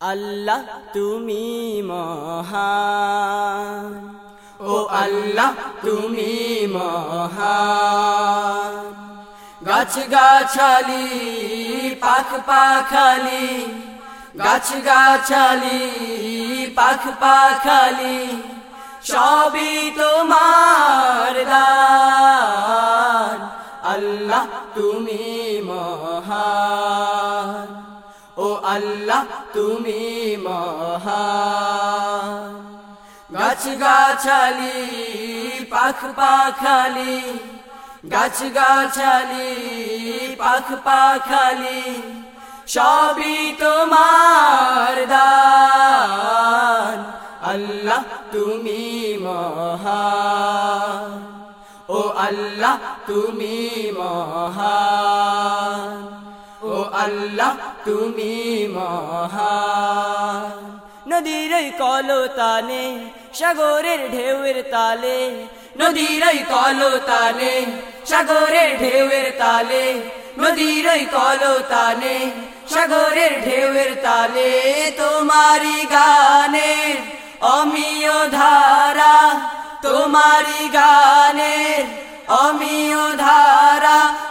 আল্লাহ তুমি মহান। ও আল্লাহ তুমি মহান। গাছ গাছালি পাখ পাখালি গাছ গাছালি পাখ পাখালি সবই তোমার দান। আল্লাহ তুমি মহান। ও আল্লাহ, তুমি মহান গাছ গাছালি পাখ পাখালি গাছ গাছালি পাখ পাখালি সবই তোমার দান। আল্লাহ, তুমি মহান ও আল্লাহ, তুমি মহান। ও আল্লাহ, তুমি মহান। নদীর কলতানে, সাগরের ঢেউয়ের তালে। নদীর কলতানে, সাগরের ঢেউয়ের তালে। নদীর কলতানে, সাগরের ঢেউয়ের তালে। তোমারি গানের অমিয় ধারা। তোমারি গানের অমিয় ধারা।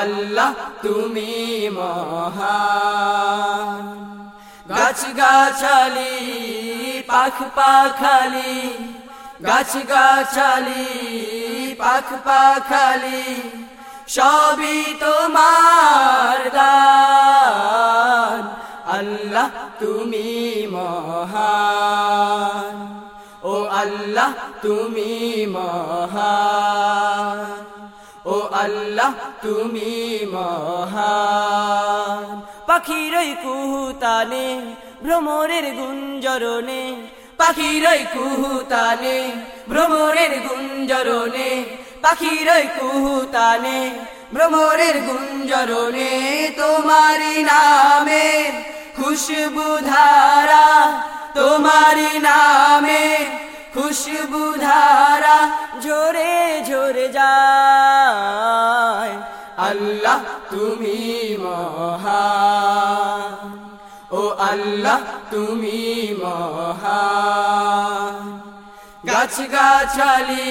আল্লাহ তুমি মহান। গাছ গাছালি পাখ পাখালি গাছ গাছালি পাখ পাখালি সবই তোমার দান। আল্লাহ তুমি মহান। ও আল্লাহ তুমি মহান। ও আল্লাহ, তুমি মহান। পাখিরই কুহুতানে, ভ্রমরের গুঞ্জরণে পাখিরই কুহুতানে, ভ্রমরের গুঞ্জরণে পাখিরই কুহুতানে, ভ্রমরের গুঞ্জরণে তোমারি নামে খুশবু ধারা তোমারি নামে খুশবু ধারা ঝরে ঝরে আল্লাহ তুমি মহান ও আল্লাহ তুমি মহান গাছ গাছালি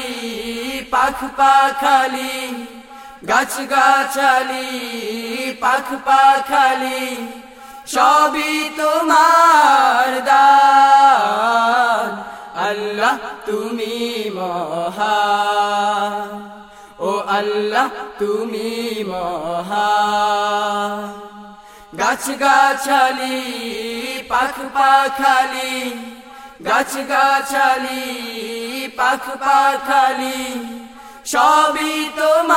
পাখ পাখালি গাছ গাছালি পাখ পাখালি সবই তোমার দান। আল্লাহ তুমি মহান ও আল্লাহ তুমি মহা। গাছ গাছালি পাখ পাখালি গাছ গাছালি পাখ পাখালি সবই তোমার